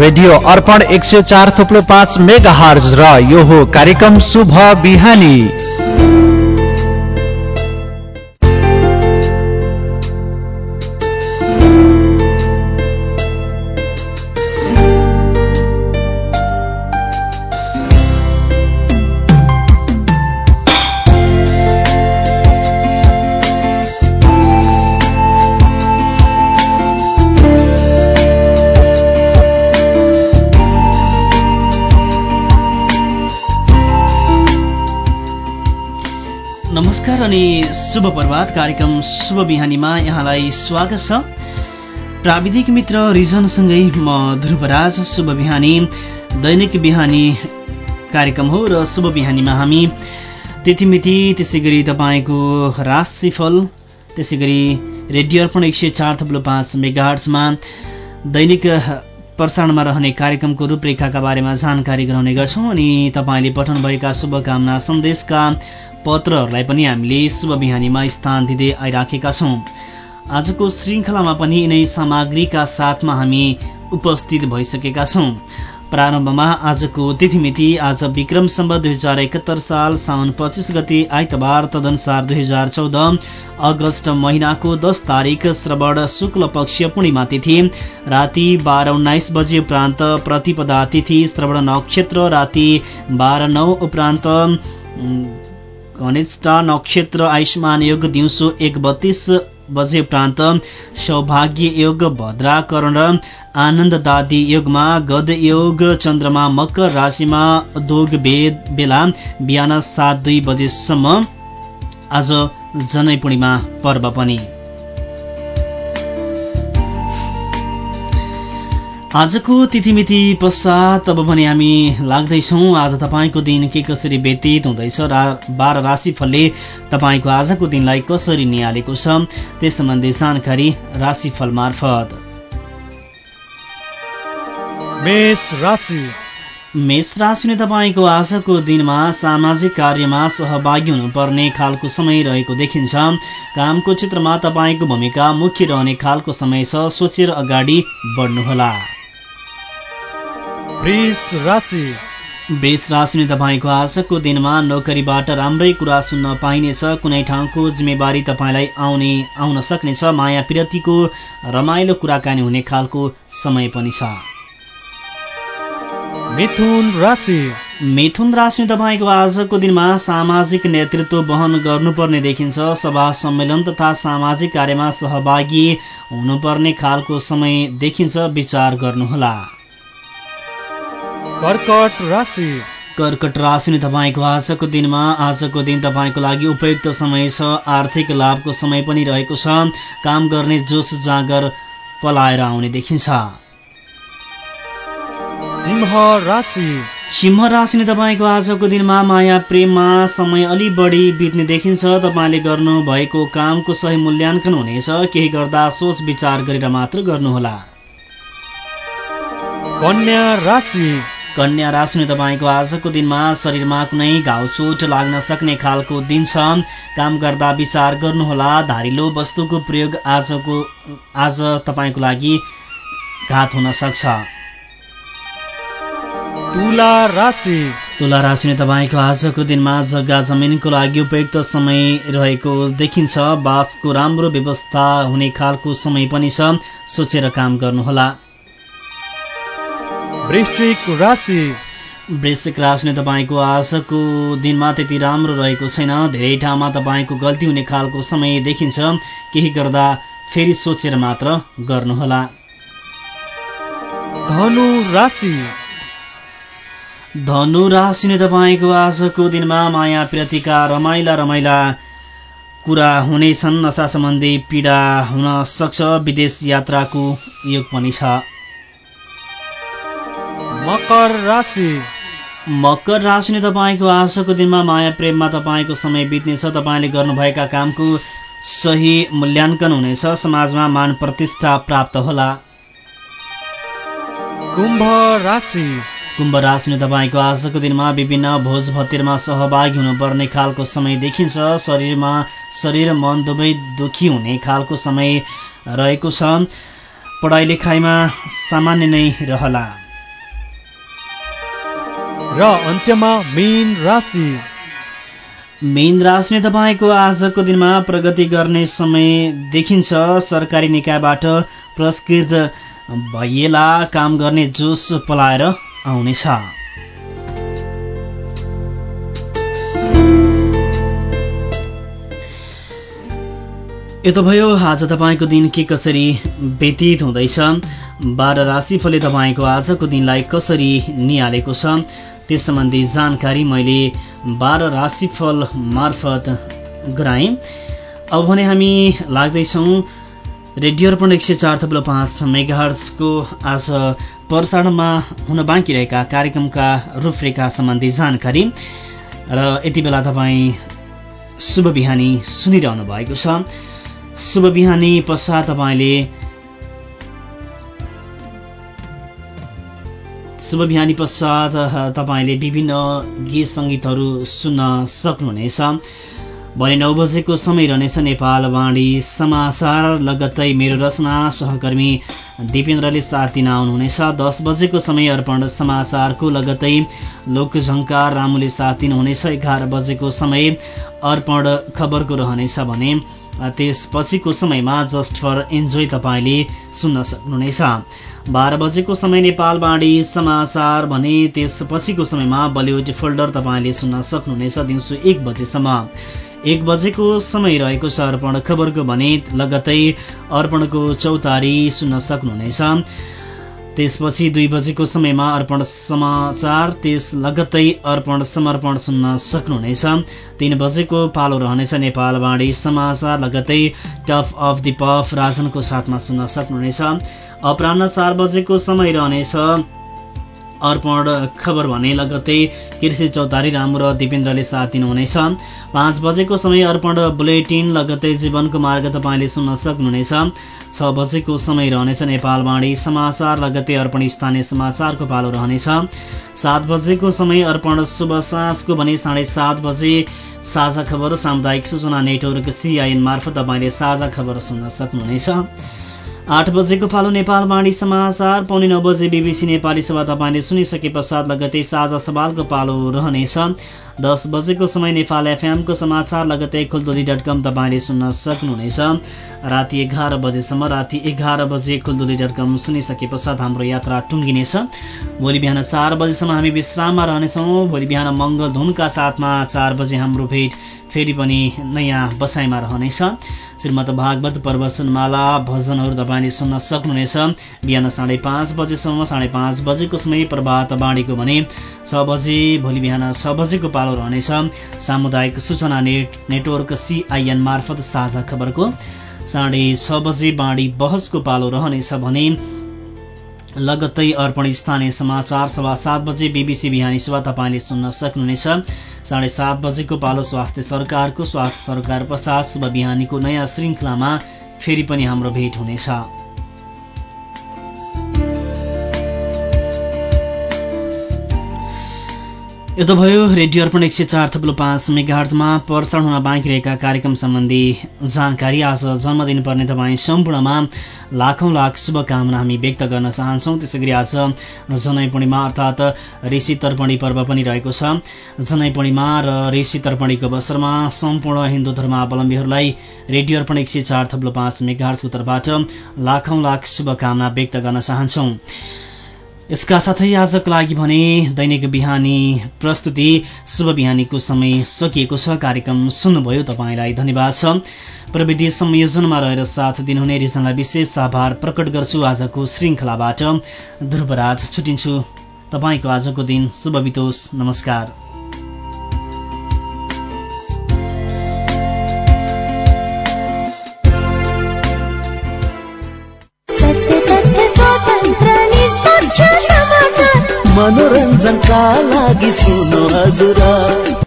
Radio अर्पण एक सय चार थुप्लो पाँच मेगा हर्ज र यो हो कार्यक्रम शुभ बिहानी। नमस्कार अनि शुभ प्रभात कार्यक्रम शुभ बिहानीमा यहाँलाई स्वागत छ। प्राविधिक मित्र रिजनसँगै म ध्रुवराज शुभ बिहानी। दैनिक बिहानी कार्यक्रम हो र शुभ बिहानीमा हामी तिथिमिति त्यसै गरी तपाईँको राशिफल त्यसै गरी रेडियो अर्पण एक सय चार थप्लो पाँच मेगार्चमा दैनिक प्रसारणमा रहने कार्यक्रमको रूपरेखाका बारेमा जानकारी गराउने गर्छौँ अनि तपाईँले पठाउनुभएका शुभकामना सन्देशका पत्रहरूलाई पनि हामीले शुभ बिहानीमा स्थान दिँदै आइराखेका छौँ। आजको श्रृङ्खलामा पनि यिनै सामग्रीका साथमा हामी उपस्थित भइसकेका छौँ। प्रारम्भमा आजको तिथिमिति आज विक्रम सम्बत दुई हजार एकहत्तर साल साउन पच्चिस गति आइतबार तदनुसार दुई हजार चौध अगस्त महिनाको दस तारिक श्रवण शुक्ल पक्ष पूर्णिमा तिथि। राति बाह्र उन्नाइस बजे उपरान्त प्रतिपदा तिथि श्रवण नक्षत्र राति बाह्र नौ उपरान्त घनिष्ठा नक्षत्र आयुष्मान योग दिउँसो एक बत्तीस बजे उपरान्त सौभाग्य योग भद्राकरण र आनन्ददादी योगमा गद योग चन्द्रमा मकर राशिमा दोग बेला बिहान सात दुई बजेसम्म आज जनै पूर्णिमा पर्व पनि। आजको तिथिमिति पश्चात अब भने हामी लाग्दैछौँ आज तपाईँको दिन के कसरी व्यतीत हुँदैछ र बाह्र राशिफलले तपाईँको आजको दिनलाई कसरी निहालेको छ त्यस सम्बन्धी जानकारी राशिफल मार्फत। मेष राशि। मेष राशिले तपाईँको आजको दिनमा सामाजिक कार्यमा सहभागी हुनुपर्ने खालको समय रहेको देखिन्छ। कामको क्षेत्रमा तपाईँको भूमिका मुख्य रहने खालको समय छ सोचेर अगाडि बढ्नुहोला। वृष राशि। वृष राशिले तपाईँको आजको दिनमा नोकरीबाट राम्रै कुरा सुन्न पाइनेछ कुनै ठाउँको जिम्मेवारी तपाईँलाई आउने आउन सक्नेछ माया पिरतीको रमाइलो कुराकानी हुने खालको समय पनि छ। मिथुन राशि। मिथुन राशि तपाईँको आजको दिनमा सामाजिक नेतृत्व वहन गर्नुपर्ने देखिन्छ। सभा सम्मेलन तथा सामाजिक कार्यमा सहभागी हुनुपर्ने खालको समय देखिन्छ विचार गर्नुहोला। कर्कट राशि। कर्कट राशि तपाईँको आजको दिनमा आजको दिन तपाईँको लागि उपयुक्त समय छ आर्थिक लाभको समय पनि रहेको छ काम गर्ने जोस जाँगर पलाएर आउने देखिन्छ। सिंह राशि। सिंह राशिले तपाईँको आजको दिनमा माया प्रेममा समय अलि बढी बित्ने देखिन्छ। तपाईँले गर्नु भएको कामको सही मूल्याङ्कन हुनेछ। केही गर्दा सोच विचार गरेर मात्र गर्नुहोला। कन्या राशि। कन्या राशिले तपाईँको आजको दिनमा शरीरमा कुनै घाउ चोट लाग्न सक्ने खालको दिन छ। काम गर्दा विचार गर्नुहोला। धारिलो वस्तुको प्रयोग आजको आज तपाईँको लागि घात हुन सक्छ। तुला राशि। तुला तपाईँको आजको दिनमा जग्गा जमिनको लागि उपयुक्त समय रहेको देखिन्छ। बासको राम्रो व्यवस्था हुने खालको समय पनि छ। सोचेर काम गर्नुहोला। वृश्चिक राशि। वृश्चिक राशिले तपाईँको आजको दिनमा त्यति राम्रो रहेको छैन। धेरै ठाउँमा तपाईँको गल्ती हुने खालको समय देखिन्छ। केही गर्दा फेरि सोचेर मात्र गर्नुहोला। धनु राशि। धनु राशिले तपाईँको आजको दिनमा माया प्रीतिका रमाइला रमाइला कुरा हुनेछन्। नशा सम्बन्धी पीडा हुन सक्छ। विदेश यात्राको योग पनि छ। मकर राशि। मकर राशिले तपाईँको आजको दिनमा माया प्रेममा तपाईँको समय बित्नेछ। तपाईँले गर्नुभएका कामको सही मूल्याङ्कन हुनेछ। समाजमा मान प्रतिष्ठा प्राप्त होला। कुम्भ राशि। कुम्भ राशिले तपाईँको आजको दिनमा विभिन्न भोज भतेरमा सहभागी हुनुपर्ने खालको समय देखिन्छ। शरीरमा शरीर मन दुवै दुखी हुने खालको समय रहेको छ। पढाइ लेखाइमा सामान्य नै रहला। र अन्त्यमा मीन राशि। मेन राशिमा तपाईँको आजको दिनमा प्रगति गर्ने समय देखिन्छ। सरकारी निकायबाट पुरस्कृत भइएला काम गर्ने जोस पलाएर आउनेछ। यो त भयो आज तपाईँको दिन के कसरी व्यतीत हुँदैछ? बाह्र राशिफलले तपाईँको आजको दिनलाई कसरी निहालेको छ? त्यस सम्बन्धी जानकारी मैले बाह्र राशिफल मार्फत गराएँ। अब भने हामी लाग्दैछौँ रेडियो अर्पण एक सय चार थप्लो पाँच मेगाहर्सको आज प्रसारणमा हुन बाँकी रहेका कार्यक्रमका रूपरेखा सम्बन्धी जानकारी। र यति बेला तपाईँ शुभ बिहानी सुनिरहनु भएको छ। शुभ बिहानी पश्चात तपाईँले शुभ बिहानी पश्चात तपाईँले विभिन्न गीत सङ्गीतहरू सुन्न सक्नुहुनेछ। भरे नौ बजेको समय रहनेछ नेपाल वाणी समाचार। लगत्तै मेरो रचना सहकर्मी दिपेन्द्रले साथ दिन आउनुहुनेछ। दस बजेको समय अर्पण समाचारको लगत्तै लोकझङ्कार रामुले साथ दिनुहुनेछ। एघार बजेको समय अर्पण खबरको रहनेछ भने त्यसपछिको समयमा जस्ट फर इन्जोय तपाईँले सुन्न सक्नुहुनेछ। बाह्र बजेको समय नेपाल बाँडी समाचार भने त्यसपछिको समयमा बलिउड फोल्डर तपाईँले सुन्न सक्नुहुनेछ दिउँसो एक बजेसम्म। एक बजेको समय रहेको छ अर्पण खबरको भने लगतै अर्पणको चौतारी सुन्न सक्नुहुनेछ। त्यसपछि दुई बजेको समयमा अर्पण समाचार त्यस लगत्तै अर्पण समर्पण सुन्न सक्नुहुनेछ। तीन बजेको पालो रहनेछ नेपाल बाणी समाचार लगत्तै टप अफ दि पफ राजनको साथमा सुन्न सक्नुहुनेछ। अपरान्न चार बजेको समय रहनेछ। अर्पण खबर भने लगत्तै कृषि चौतारी रामु र दिपेन्द्रले साथ दिनुहुनेछ। पाँच बजेको समय अर्पण बुलेटिन लगत्तै जीवनको मार्ग तपाईँले सुन्न सक्नुहुनेछ। छ बजेको समय रहनेछ नेपालवाणी समाचार लगत्तै अर्पण स्थानीय समाचारको पालो रहनेछ। सात बजेको समय अर्पण शुभ साँझको भने साढे सात बजे साझा खबर सामुदायिक सूचना नेटवर्क सिआइएन मार्फत तपाईँले साझा खबर सुन्न सक्नुहुनेछ। आठ बजेको पालो नेपालवाणी समाचार पाउने नौ बजे बिबिसी नेपाली सभा तपाईँले सुनिसके पश्चात लगतै साझा सवालको पालो रहनेछ। दस बजेको समय नेपाल एफएमको समाचार लगतै खुलदोली डट कम तपाईँले सुन्न सक्नुहुनेछ। राति एघार बजेसम्म राति एघार बजे खुलदोली डट कम सुनिसके पश्चात हाम्रो यात्रा टुङ्गिनेछ। भोलि बिहान चार बजेसम्म हामी विश्राममा रहनेछौँ। भोलि बिहान मङ्गल धुनका साथमा चार बजे हाम्रो भेट फेरि पनि नयाँ बसाइमा रहनेछ। श्रीमद भागवत प्रवचनमाला भजनहरू तपाईँले सुन्न सक्नुहुनेछ। बिहान साढे पाँच बजेसम्म साढे पाँच बजेको समय प्रभात बाणीको भने छ बजे भोलि बिहान छ बजेको पालो रहनेछ। सामुदायिक सूचना नेट नेटवर्क सिआइएन मार्फत साझा खबरको। साढे छ बजे बाणी बहसको पालो रहनेछ भने लगत्तै अर्पण स्थानीय समाचार सभा सात बजे बिबिसी बिहानी सभा तपाईँले सुन्न सक्नुहुनेछ। साढे सात बजेको पालो स्वास्थ्य सरकारको स्वास्थ्य सरकार प्रसाद शुभ बिहानीको नयाँ श्रृङ्खलामा फेरि पनि हाम्रो भेट हुनेछ। यो त भयो। रेडियो अर्पण एक सय चार थप्लो पाँच मेगाहर्जमा प्रसारण हुन बाँकी रहेका कार्यक्रम सम्बन्धी जानकारी आज जन्मदिन पर्ने तपाईँ सम्पूर्णमा लाखौँ लाख शुभकामना हामी व्यक्त गर्न चाहन्छौँ। त्यसै गरी आज जनै पूर्णिमा अर्थात् ऋषि तर्पणी पर्व पनि रहेको छ। जनै पूर्णिमा र ऋषि तर्पणीको अवसरमा सम्पूर्ण हिन्दू धर्मावलम्बीहरूलाई रेडियो अर्पण एक सय चार थप्लो पाँच मेगाहर्जको तर्फबाट लाखौँ लाख शुभकामना व्यक्त गर्न चाहन्छौँ। यसका साथै आजको लागि भने दैनिक बिहानी प्रस्तुति शुभ बिहानीको समय सकिएको छ। कार्यक्रम सुन्नुभयो तपाईँलाई धन्यवाद छ। प्रविधि संयोजनमा रहेर साथ दिनुहुने रिजनलाई विशेष आभार प्रकट गर्छु। आजको श्रृङ्खलाबाट ध्रुवराज छुटिन्छु। तपाईँको आजको दिन शुभ बितोस्। नमस्कार। मनोरञ्जनका लागि सुन्नु हजुर